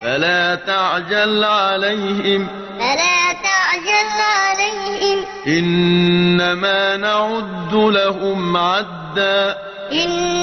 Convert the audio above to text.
فلا تعجل عليهم. فلا تعجل عليهم. إنما نعد لهم عدا. إن